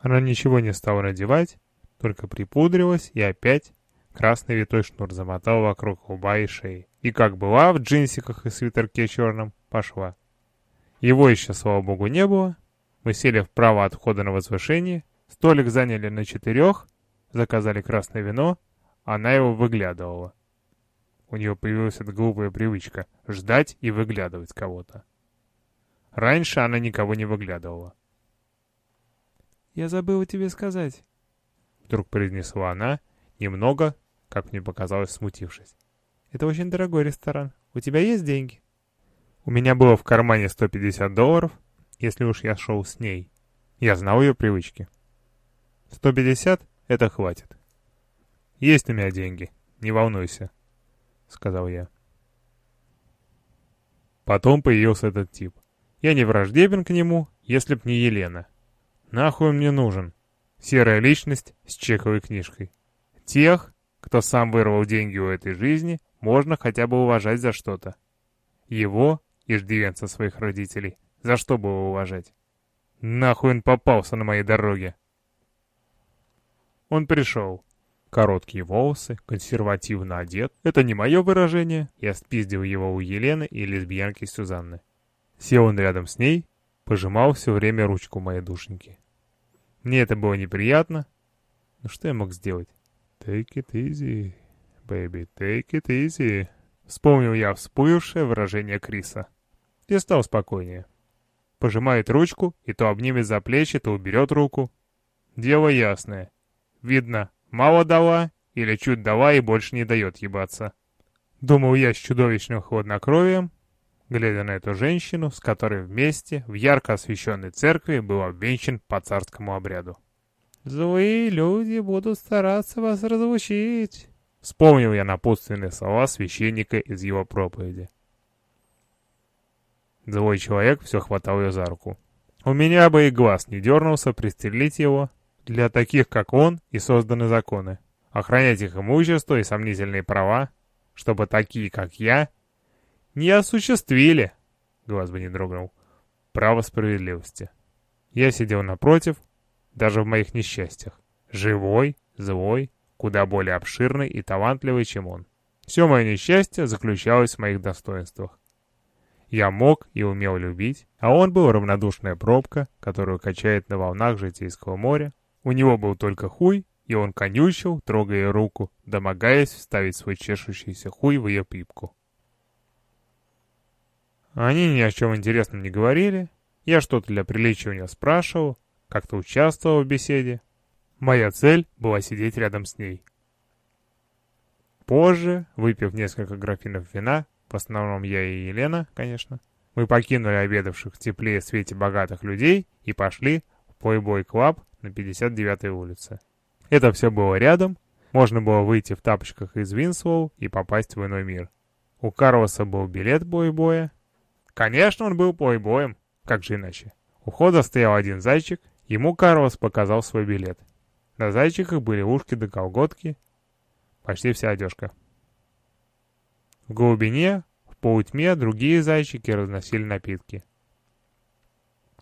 Она ничего не стала надевать, только припудрилась и опять красный витой шнур замотал вокруг лба и шеи. И как была в джинсиках и свитерке черном, пошла. Его еще, слава богу, не было. Мы сели вправо от входа на возвышение, столик заняли на четырех, заказали красное вино, она его выглядывала. У нее появилась эта глупая привычка — ждать и выглядывать кого-то. Раньше она никого не выглядывала. «Я забыла тебе сказать», — вдруг произнесла она, немного, как мне показалось, смутившись. «Это очень дорогой ресторан. У тебя есть деньги?» У меня было в кармане 150 долларов, если уж я шел с ней. Я знал ее привычки. 150 — это хватит. Есть у меня деньги, не волнуйся, — сказал я. Потом появился этот тип. Я не враждебен к нему, если б не Елена. Нахуй он мне нужен? Серая личность с чековой книжкой. Тех, кто сам вырвал деньги у этой жизни, можно хотя бы уважать за что-то. Его, иждивенца своих родителей, за что бы его уважать? Нахуй он попался на моей дороге? Он пришел. Короткие волосы, консервативно одет. Это не мое выражение. Я спиздил его у Елены и лесбиянки Сюзанны. Сел он рядом с ней, пожимал все время ручку моей душеньки. Мне это было неприятно. Но что я мог сделать? Take it easy, baby, take it easy. Вспомнил я всплывшее выражение Криса. И стал спокойнее. Пожимает ручку и то обнимет за плечи, то уберет руку. Дело ясное. Видно, Мало дала или чуть дала и больше не дает ебаться. Думал я с чудовищным хладнокровием, глядя на эту женщину, с которой вместе в ярко освещенной церкви был обвенчан по царскому обряду. «Злые люди будут стараться вас разлучить», — вспомнил я напутственные слова священника из его проповеди. Злой человек все хватал ее за руку. У меня бы и глаз не дернулся пристрелить его, для таких, как он, и созданы законы. Охранять их имущество и сомнительные права, чтобы такие, как я, не осуществили, глаз бы не дрогнул, право справедливости. Я сидел напротив, даже в моих несчастьях. Живой, злой, куда более обширный и талантливый, чем он. Все мое несчастье заключалось в моих достоинствах. Я мог и умел любить, а он был равнодушная пробка, которую качает на волнах житейского моря, у него был только хуй, и он конючил, трогая руку, домогаясь вставить свой чешущийся хуй в ее пипку. Они ни о чем интересном не говорили. Я что-то для приличия у нее спрашивал, как-то участвовал в беседе. Моя цель была сидеть рядом с ней. Позже, выпив несколько графинов вина, в основном я и Елена, конечно, мы покинули обедавших в тепле свете богатых людей и пошли в Playboy Club на 59-й улице. Это все было рядом, можно было выйти в тапочках из Винслоу и попасть в иной мир. У Карлоса был билет бойбоя. Конечно, он был бойбоем, как же иначе. У входа стоял один зайчик, ему Карлос показал свой билет. На зайчиках были ушки до колготки, почти вся одежка. В глубине, в полутьме, другие зайчики разносили напитки.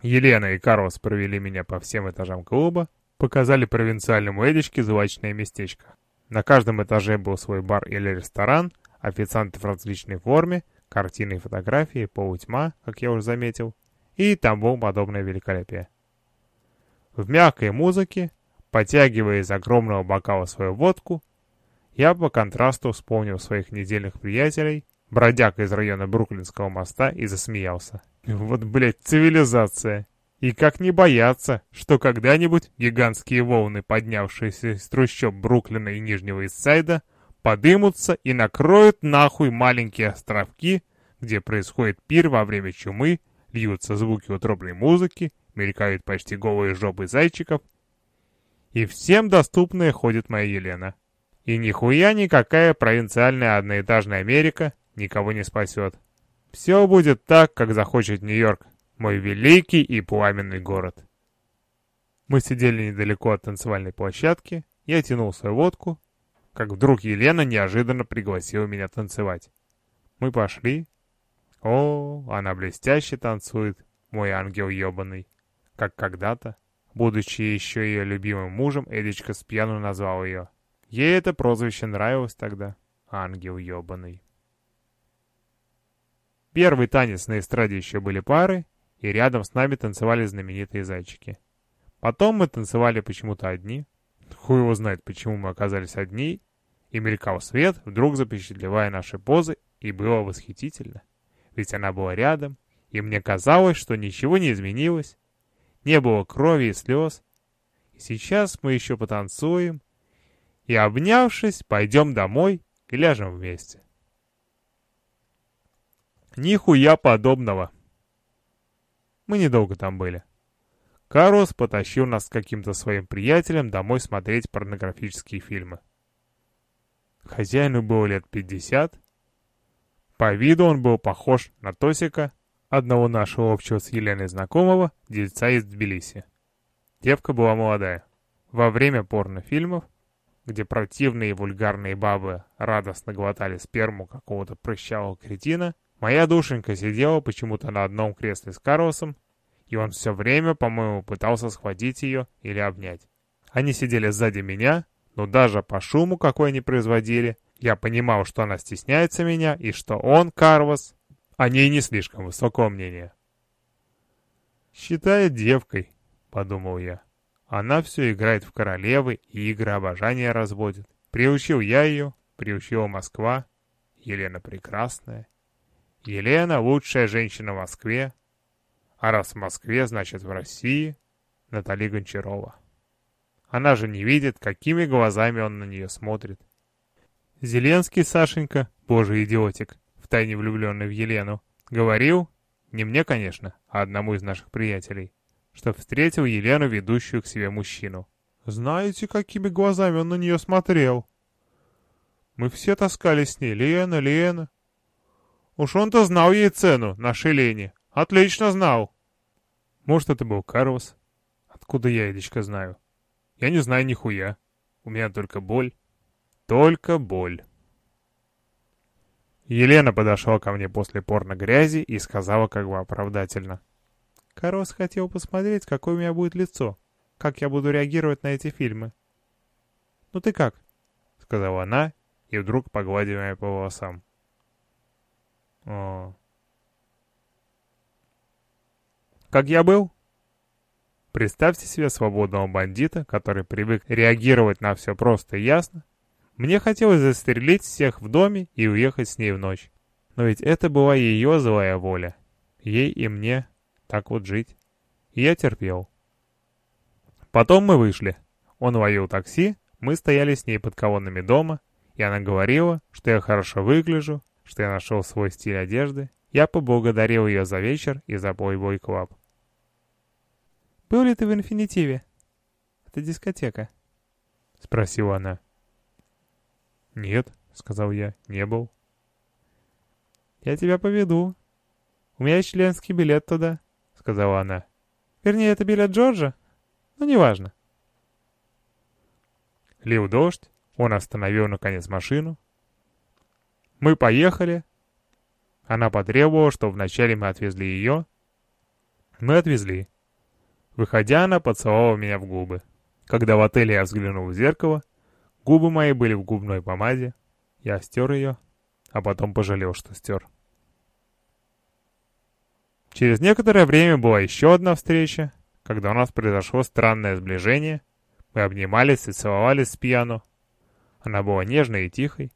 Елена и Карлос провели меня по всем этажам клуба, показали провинциальному Эдичке злачное местечко. На каждом этаже был свой бар или ресторан, официанты в различной форме, картины и фотографии, полутьма, как я уже заметил, и был подобное великолепие. В мягкой музыке, потягивая из огромного бокала свою водку, я по контрасту вспомнил своих недельных приятелей, бродяг из района Бруклинского моста и засмеялся. Вот, блядь, цивилизация. И как не бояться, что когда-нибудь гигантские волны, поднявшиеся из трущоб Бруклина и Нижнего Иссайда, подымутся и накроют нахуй маленькие островки, где происходит пир во время чумы, льются звуки утробной музыки, мелькают почти голые жопы зайчиков, и всем доступная ходит моя Елена. И нихуя никакая провинциальная одноэтажная Америка никого не спасет. Все будет так, как захочет Нью-Йорк, мой великий и пламенный город. Мы сидели недалеко от танцевальной площадки, я тянул свою водку, как вдруг Елена неожиданно пригласила меня танцевать. Мы пошли. О, она блестяще танцует, мой ангел ебаный, как когда-то. Будучи еще ее любимым мужем, Эдичка с пьяну назвал ее. Ей это прозвище нравилось тогда. Ангел ебаный. Первый танец на эстраде еще были пары, и рядом с нами танцевали знаменитые зайчики. Потом мы танцевали почему-то одни. Хуй его знает, почему мы оказались одни. И мелькал свет, вдруг запечатлевая наши позы, и было восхитительно. Ведь она была рядом, и мне казалось, что ничего не изменилось. Не было крови и слез. И сейчас мы еще потанцуем, и, обнявшись, пойдем домой и ляжем вместе. Нихуя подобного. Мы недолго там были. Карлос потащил нас с каким-то своим приятелем домой смотреть порнографические фильмы. Хозяину было лет пятьдесят. По виду он был похож на Тосика, одного нашего общего с Еленой знакомого, дельца из Тбилиси. Девка была молодая. Во время порнофильмов, где противные и вульгарные бабы радостно глотали сперму какого-то прыщавого кретина, моя душенька сидела почему-то на одном кресле с Карлосом и он все время, по-моему, пытался схватить ее или обнять. Они сидели сзади меня, но даже по шуму, какой они производили, я понимал, что она стесняется меня и что он, Карвас, о ней не слишком высокого мнения. «Считает девкой», — подумал я. «Она все играет в королевы и игры обожания разводит. Приучил я ее, приучила Москва. Елена прекрасная. Елена — лучшая женщина в Москве, а раз в Москве, значит в России Натали Гончарова. Она же не видит, какими глазами он на нее смотрит. Зеленский Сашенька, божий идиотик, втайне влюбленный в Елену, говорил, не мне, конечно, а одному из наших приятелей, что встретил Елену, ведущую к себе мужчину. Знаете, какими глазами он на нее смотрел? Мы все таскались с ней. Лена, Лена. Уж он-то знал ей цену, нашей Лене. Отлично знал. Может, это был Карлос? Откуда я, Эдичка, знаю? Я не знаю нихуя. У меня только боль. Только боль. Елена подошла ко мне после порно-грязи и сказала как бы оправдательно. Карлос хотел посмотреть, какое у меня будет лицо. Как я буду реагировать на эти фильмы. «Ну ты как?» — сказала она и вдруг погладила меня по волосам. О, как я был? Представьте себе свободного бандита, который привык реагировать на все просто и ясно. Мне хотелось застрелить всех в доме и уехать с ней в ночь. Но ведь это была ее злая воля. Ей и мне так вот жить. Я терпел. Потом мы вышли. Он ловил такси, мы стояли с ней под колоннами дома, и она говорила, что я хорошо выгляжу, что я нашел свой стиль одежды. Я поблагодарил ее за вечер и за Playboy Club. «Был ли ты в инфинитиве?» «Это дискотека», — спросила она. «Нет», — сказал я, — «не был». «Я тебя поведу. У меня есть членский билет туда», — сказала она. «Вернее, это билет Джорджа, но неважно». Лил дождь, он остановил наконец машину. Мы поехали. Она потребовала, чтобы вначале мы отвезли ее. Мы отвезли. Выходя, она поцеловала меня в губы. Когда в отеле я взглянул в зеркало, губы мои были в губной помаде. Я стер ее, а потом пожалел, что стер. Через некоторое время была еще одна встреча, когда у нас произошло странное сближение. Мы обнимались и целовались с пьяну. Она была нежной и тихой.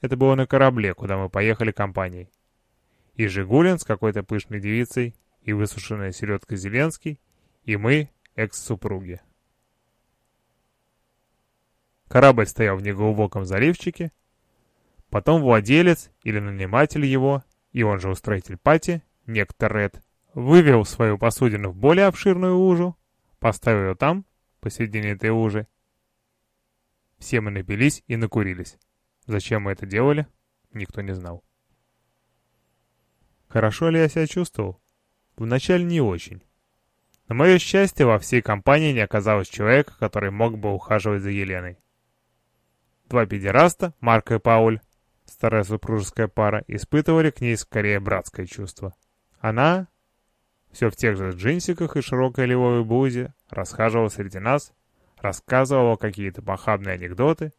Это было на корабле, куда мы поехали компанией. И Жигулин с какой-то пышной девицей, и высушенная селедка Зеленский, и мы экс-супруги. Корабль стоял в неглубоком заливчике. Потом владелец или наниматель его, и он же устроитель пати, некто Ред, вывел свою посудину в более обширную лужу, поставил ее там, посередине этой лужи. Все мы напились и накурились. Зачем мы это делали, никто не знал. Хорошо ли я себя чувствовал? Вначале не очень. На мое счастье, во всей компании не оказалось человека, который мог бы ухаживать за Еленой. Два педераста, Марк и Пауль, старая супружеская пара, испытывали к ней скорее братское чувство. Она все в тех же джинсиках и широкой левой бузе, расхаживал среди нас, рассказывала какие-то похабные анекдоты,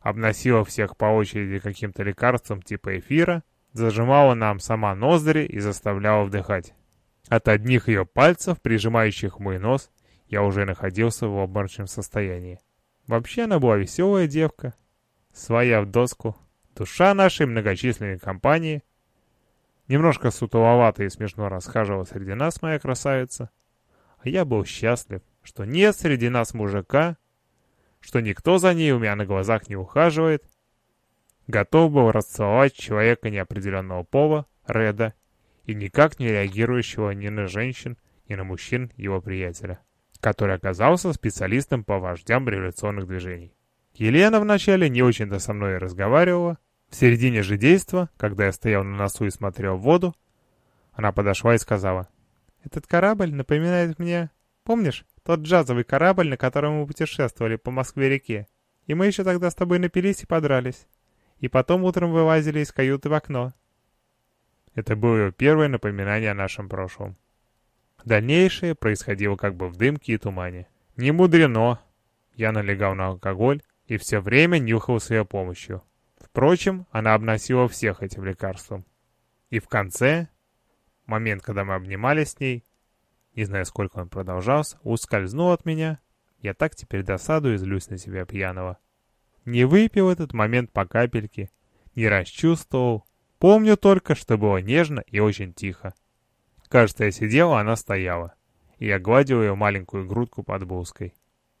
обносила всех по очереди каким-то лекарством типа эфира, зажимала нам сама ноздри и заставляла вдыхать. От одних ее пальцев, прижимающих мой нос, я уже находился в обморочном состоянии. Вообще она была веселая девка, своя в доску, душа нашей многочисленной компании. Немножко сутуловато и смешно расхаживала среди нас моя красавица. А я был счастлив, что нет среди нас мужика, что никто за ней у меня на глазах не ухаживает. Готов был расцеловать человека неопределенного пола, Реда, и никак не реагирующего ни на женщин, ни на мужчин его приятеля, который оказался специалистом по вождям революционных движений. Елена вначале не очень-то со мной разговаривала. В середине же действа, когда я стоял на носу и смотрел в воду, она подошла и сказала, «Этот корабль напоминает мне... Помнишь, тот джазовый корабль, на котором мы путешествовали по Москве-реке? И мы еще тогда с тобой напились и подрались. И потом утром вылазили из каюты в окно. Это было ее первое напоминание о нашем прошлом. Дальнейшее происходило как бы в дымке и тумане. Не мудрено. Я налегал на алкоголь и все время нюхал с ее помощью. Впрочем, она обносила всех этим лекарством. И в конце, момент, когда мы обнимались с ней, не знаю, сколько он продолжался, ускользнул от меня. Я так теперь досаду и злюсь на себя пьяного. Не выпил этот момент по капельке, не расчувствовал. Помню только, что было нежно и очень тихо. Кажется, я сидел, а она стояла. И я гладил ее маленькую грудку под блузкой.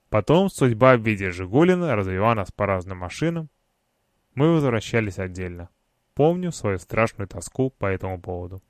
Потом судьба в виде Жигулина развела нас по разным машинам. Мы возвращались отдельно. Помню свою страшную тоску по этому поводу.